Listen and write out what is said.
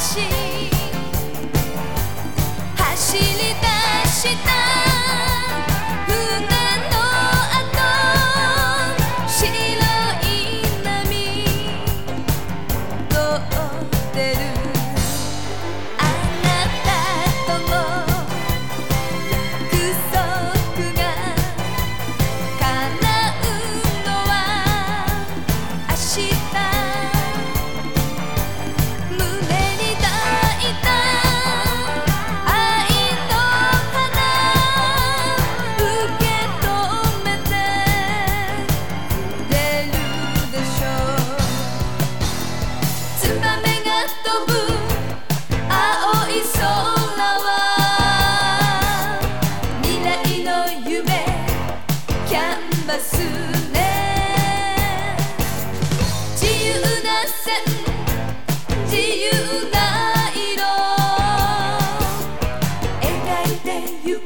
心。自由な色。描いてゆ